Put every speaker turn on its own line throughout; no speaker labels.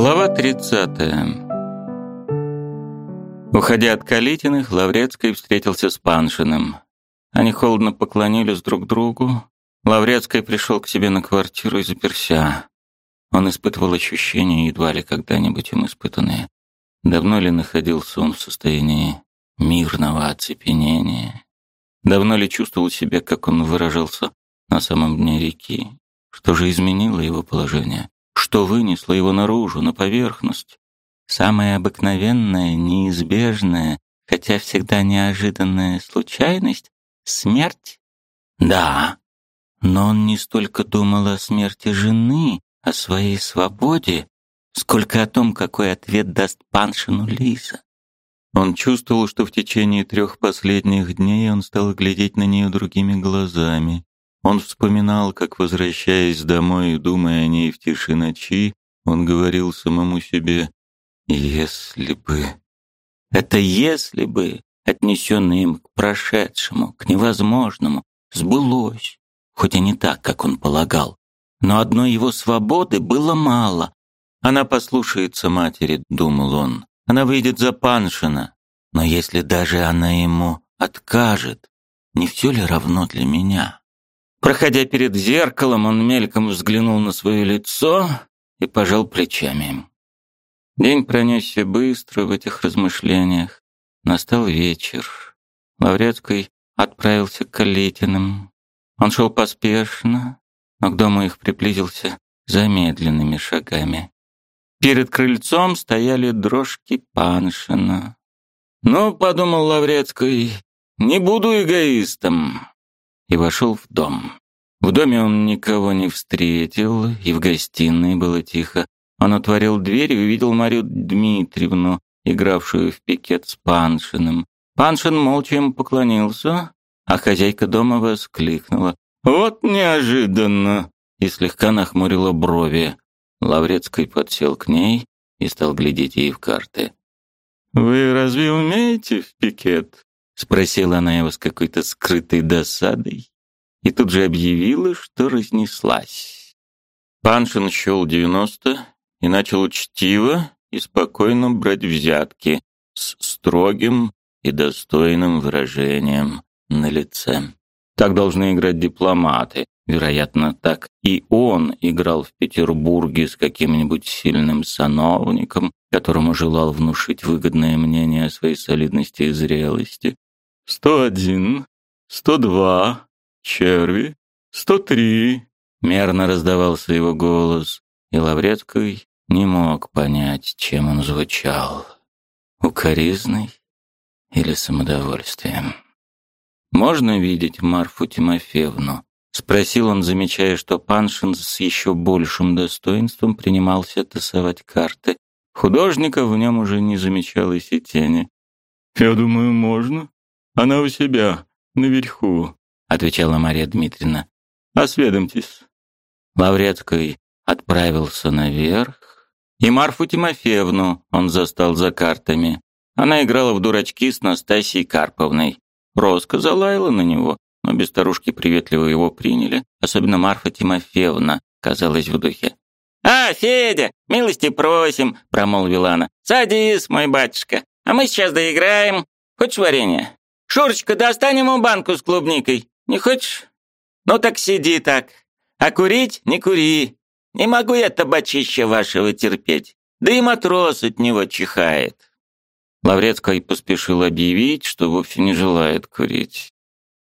Глава 30. Уходя от Калитиных, Лаврецкий встретился с Паншиным. Они холодно поклонились друг другу. Лаврецкий пришел к себе на квартиру и заперся. Он испытывал ощущения, едва ли когда-нибудь им испытанные. Давно ли находился он в состоянии мирного оцепенения? Давно ли чувствовал себя, как он выражался, на самом дне реки? Что же изменило его положение? Что вынесло его наружу, на поверхность? Самая обыкновенная, неизбежная, хотя всегда неожиданная случайность — смерть? Да, но он не столько думал о смерти жены, о своей свободе, сколько о том, какой ответ даст Паншину Лиза. Он чувствовал, что в течение трех последних дней он стал глядеть на нее другими глазами. Он вспоминал, как, возвращаясь домой и думая о ней в тиши ночи, он говорил самому себе «если бы». Это «если бы», отнесенное им к прошедшему, к невозможному, сбылось, хоть и не так, как он полагал. Но одной его свободы было мало. Она послушается матери, думал он. Она выйдет за Паншина. Но если даже она ему откажет, не все ли равно для меня? Проходя перед зеркалом, он мельком взглянул на свое лицо и пожал плечами. День пронесся быстро в этих размышлениях. Настал вечер. Лаврецкий отправился к Калитиным. Он шел поспешно, но к дому их приблизился замедленными шагами. Перед крыльцом стояли дрожки Паншина. «Ну, — подумал Лаврецкий, — не буду эгоистом и вошел в дом. В доме он никого не встретил, и в гостиной было тихо. Он отворил дверь и увидел Марию Дмитриевну, игравшую в пикет с Паншиным. Паншин молча ему поклонился, а хозяйка дома воскликнула. «Вот неожиданно!» и слегка нахмурила брови. Лаврецкий подсел к ней и стал глядеть ей в карты. «Вы разве умеете в пикет?» Спросила она его с какой-то скрытой досадой и тут же объявила, что разнеслась. Паншин счел девяносто и начал учтиво и спокойно брать взятки с строгим и достойным выражением на лице. Так должны играть дипломаты. Вероятно, так и он играл в Петербурге с каким-нибудь сильным сановником, которому желал внушить выгодное мнение о своей солидности и зрелости, сто один, сто два, черви, сто три. Мерно раздавался его голос, и Лаврецкий не мог понять, чем он звучал. Укоризной или самодовольствием. «Можно видеть Марфу Тимофеевну?» — спросил он, замечая, что Паншин с еще большим достоинством принимался тасовать карты. Художника в нем уже не замечалось и тени. «Я думаю, можно», она у себя, наверху, отвечала Мария Дмитриевна. Осведомьтесь. Лаврецкий отправился наверх, и Марфу Тимофеевну он застал за картами. Она играла в дурачки с Настасьей Карповной. Роска залаяла на него, но без старушки приветливо его приняли, особенно Марфа Тимофеевна, казалась в духе. «А, Федя, милости просим», — промолвила она. «Садись, мой батюшка, а мы сейчас доиграем. Хочешь варенье?» Шурочка, достань ему банку с клубникой. Не хочешь? Ну так сиди так. А курить не кури. Не могу я табачище вашего терпеть. Да и матрос от него чихает. Лаврецкий поспешил объявить, что вовсе не желает курить.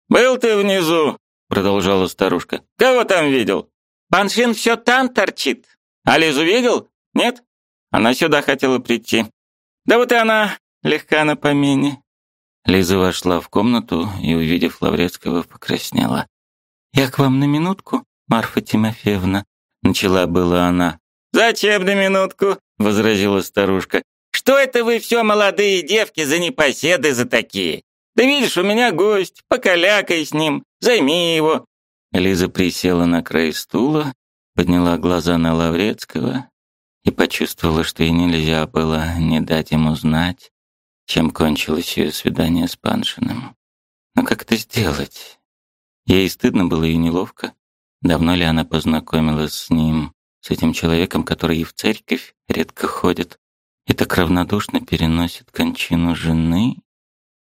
«Был ты внизу», — продолжала старушка. «Кого там видел?» «Паншин все там торчит». «А Лизу видел? Нет?» Она сюда хотела прийти. «Да вот и она, легка на помине. Лиза вошла в комнату и, увидев Лаврецкого, покраснела. «Я к вам на минутку, Марфа Тимофеевна», — начала была она. «Зачем на минутку?» — возразила старушка. «Что это вы все, молодые девки, за непоседы за такие? Да видишь, у меня гость, покалякай с ним, займи его». Лиза присела на край стула, подняла глаза на Лаврецкого и почувствовала, что ей нельзя было не дать ему знать, чем кончилось ее свидание с Паншиным. Но как это сделать? Ей стыдно было и неловко. Давно ли она познакомилась с ним? с этим человеком, который и в церковь редко ходит, и так равнодушно переносит кончину жены.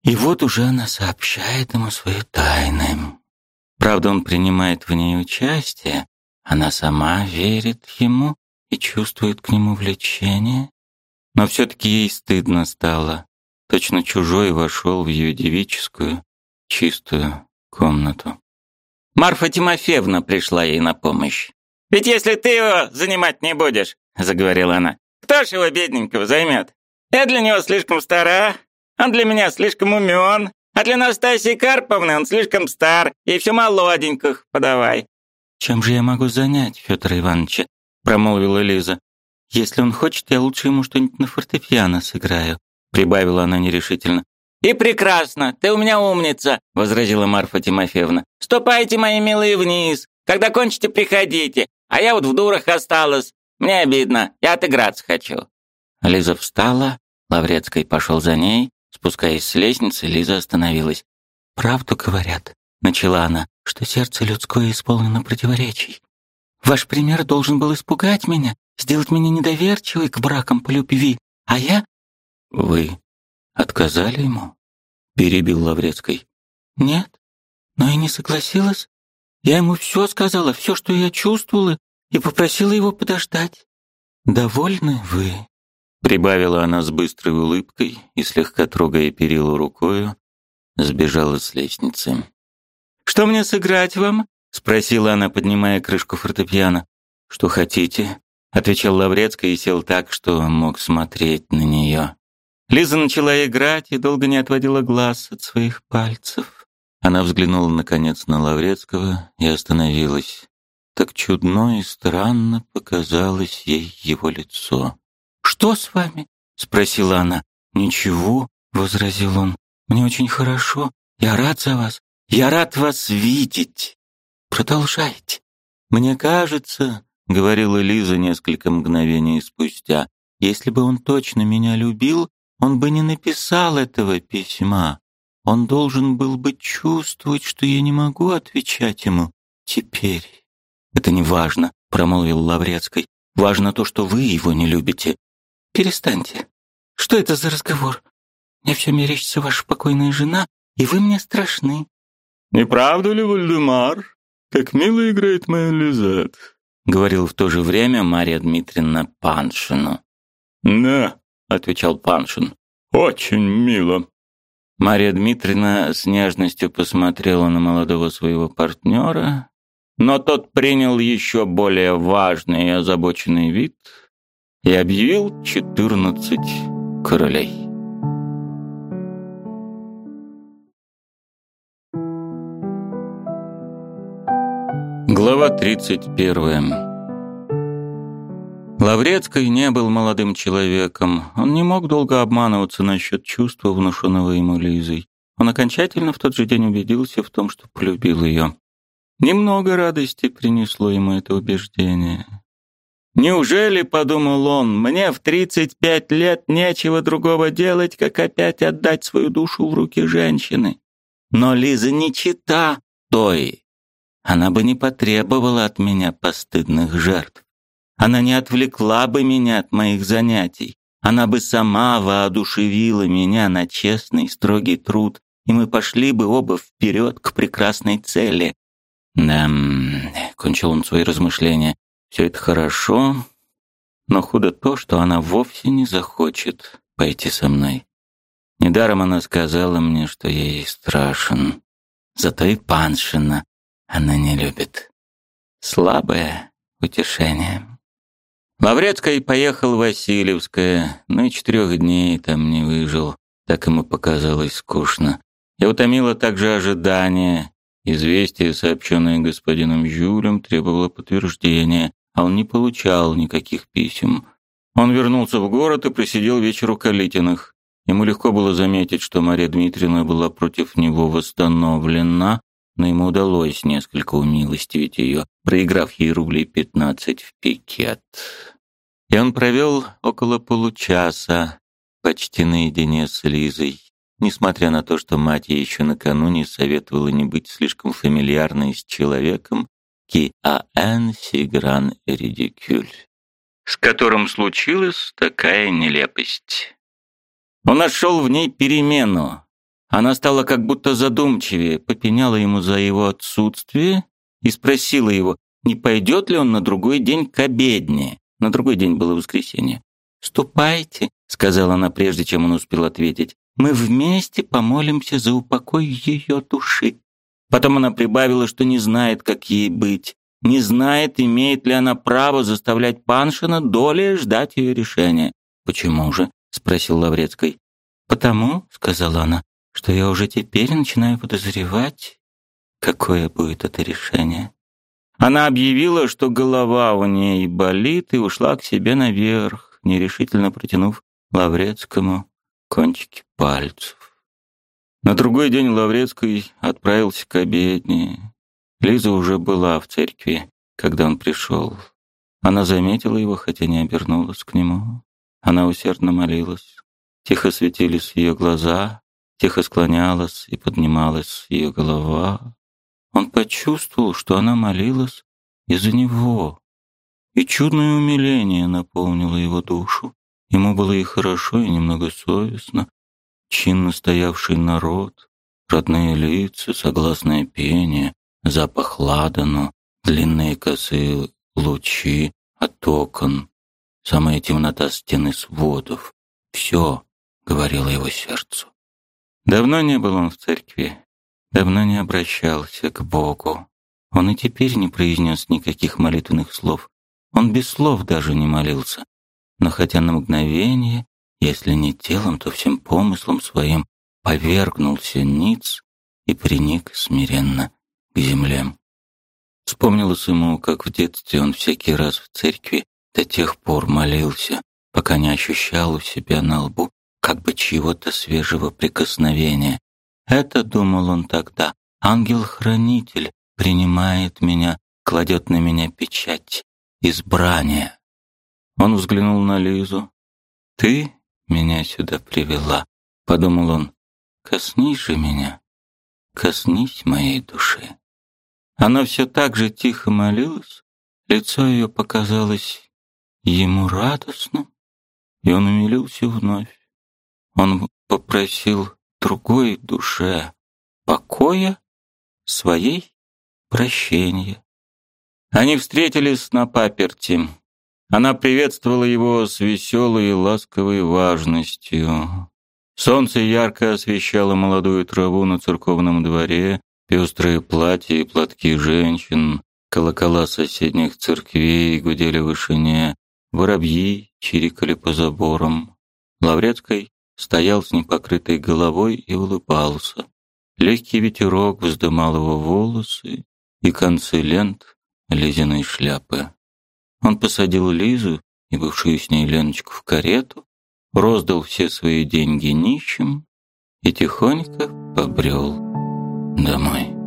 И вот уже она сообщает ему свои тайны. Правда, он принимает в ней участие, она сама верит ему и чувствует к нему влечение, но все-таки ей стыдно стало. Точно чужой вошел в ее девическую, чистую комнату. Марфа Тимофеевна пришла ей на помощь.
«Ведь если ты его занимать не будешь, — заговорила она, — кто ж его бедненького займет? Я для него слишком стара, он для меня слишком умен, а для Настасьи Карповны он слишком стар, и все молоденьких подавай».
«Чем же я могу занять Федора Ивановича?» — промолвила Лиза. «Если он хочет, я лучше ему что-нибудь на фортепиано сыграю», — прибавила она нерешительно.
«И прекрасно, ты у меня умница», — возразила Марфа Тимофеевна. «Ступайте, мои милые, вниз. Когда кончите, приходите. А я вот в дурах осталась. Мне обидно, я отыграться хочу».
Лиза встала, Лаврецкий пошел за ней. Спускаясь с лестницы, Лиза остановилась. «Правду говорят», — начала она, — «что сердце людское исполнено противоречий. Ваш пример должен был испугать меня, сделать меня недоверчивой к бракам по любви, а я...» «Вы отказали ему?» — перебил Лаврецкий. «Нет, но и не согласилась. Я ему все сказала, все, что я чувствовала, и попросила его подождать. Довольны вы?» Прибавила она с быстрой улыбкой и, слегка трогая перила рукою, сбежала с лестницы. «Что мне сыграть вам?» — спросила она, поднимая крышку фортепиано. «Что хотите?» — отвечал Лаврецкий и сел так, что мог смотреть на нее. Лиза начала играть и долго не отводила глаз от своих пальцев. Она взглянула, наконец, на Лаврецкого и остановилась. Так чудно и странно показалось ей его лицо. «Что с вами?» — спросила она. «Ничего», — возразил он. «Мне очень хорошо. Я рад за вас. Я рад вас видеть. Продолжайте». «Мне кажется», — говорила Лиза несколько мгновений спустя, «если бы он точно меня любил, он бы не написал этого письма. Он должен был бы чувствовать, что я не могу отвечать ему теперь». «Это не важно», — промолвил Лаврецкий. «Важно то, что вы его не любите. Перестаньте. Что это за разговор? Мне все мерещится ваша покойная жена, и вы мне страшны.
Не правда ли, Вальдемар? Как мило играет моя Лизет,
говорил в то же время Мария Дмитриевна Паншину.
Да, отвечал Паншин. Очень мило.
Мария Дмитриевна с нежностью посмотрела на молодого своего партнера, но тот принял еще более важный и озабоченный вид и объявил четырнадцать королей. Глава 31. Лаврецкий не был молодым человеком. Он не мог долго обманываться насчет чувства, внушенного ему Лизой. Он окончательно в тот же день убедился в том, что полюбил ее. Немного радости принесло ему это убеждение. Неужели, подумал он, мне в 35 лет нечего другого делать, как опять отдать свою душу в руки женщины? Но Лиза не чита той. Она бы не потребовала от меня постыдных жертв. Она не отвлекла бы меня от моих занятий. Она бы сама воодушевила меня на честный, строгий труд, и мы пошли бы оба вперед к прекрасной цели. Да, кончил он свои размышления. Все это хорошо, но худо то, что она вовсе не захочет пойти со мной. Недаром она сказала мне, что я ей страшен. Зато и паншина она не любит. Слабое утешение. Лаврецкий поехал в Васильевское, но и четырех дней там не выжил. Так ему показалось скучно. И утомило также ожидание. Известие, сообщенное господином Жюлем, требовало подтверждения а он не получал никаких писем. Он вернулся в город и просидел вечер у Калитиных. Ему легко было заметить, что Мария Дмитриевна была против него восстановлена, но ему удалось несколько умилостивить ее, проиграв ей рублей пятнадцать в пикет. И он провел около получаса почти наедине с Лизой, несмотря на то, что мать ей еще накануне советовала не быть слишком фамильярной с человеком, a un si grand ridicule, с которым случилась такая нелепость. Он нашел в ней перемену. Она стала как будто задумчивее, попеняла ему за его отсутствие и спросила его, не пойдет ли он на другой день к обедне. На другой день было воскресенье. «Ступайте», — сказала она, прежде чем он успел ответить. «Мы вместе помолимся за упокой ее души». Потом она прибавила, что не знает, как ей быть. Не знает, имеет ли она право заставлять Паншина долей ждать ее решения. «Почему же?» — спросил Лаврецкой. «Потому», — сказала она, — «что я уже теперь начинаю подозревать, какое будет это решение». Она объявила, что голова у ней болит, и ушла к себе наверх, нерешительно протянув Лаврецкому кончики пальцев. На другой день Лаврецкий отправился к обедне. Лиза уже была в церкви, когда он пришел. Она заметила его, хотя не обернулась к нему. Она усердно молилась. Тихо светились ее глаза, тихо склонялась и поднималась ее голова. Он почувствовал, что она молилась из-за него. И чудное умиление наполнило его душу. Ему было и хорошо, и немного совестно. Чинно стоявший народ, родные лица, согласное пение, запах ладану, длинные косые лучи от окон, самая темнота стены сводов. Все говорило его сердцу. Давно не был он в церкви, давно не обращался к Богу. Он и теперь не произнес никаких молитвенных слов. Он без слов даже не молился. Но хотя на мгновение, если не телом, то всем помыслом своим, повергнулся ниц и приник смиренно к земле. Вспомнилось ему, как в детстве он всякий раз в церкви до тех пор молился, пока не ощущал у себя на лбу как бы чьего-то свежего прикосновения. Это, думал он тогда, ангел-хранитель принимает меня, кладет на меня печать избрания. Он взглянул на Лизу. «Ты меня сюда привела», — подумал он. «Коснись же меня, коснись моей души». Она все так же тихо молилась, лицо ее показалось ему радостным, и он умилился вновь. Он попросил другой душе покоя, своей прощения. Они встретились на паперти. Она приветствовала его с веселой и ласковой важностью. Солнце ярко освещало молодую траву на церковном дворе, пестрые платья и платки женщин, колокола соседних церквей гудели в вышине, воробьи чирикали по заборам. Лаврецкой стоял с непокрытой головой и улыбался. Легкий ветерок вздымал его волосы и концы лент Лизиной шляпы. Он посадил Лизу и бывшую с ней Леночку в карету, роздал все свои деньги нищим и тихонько побрел домой.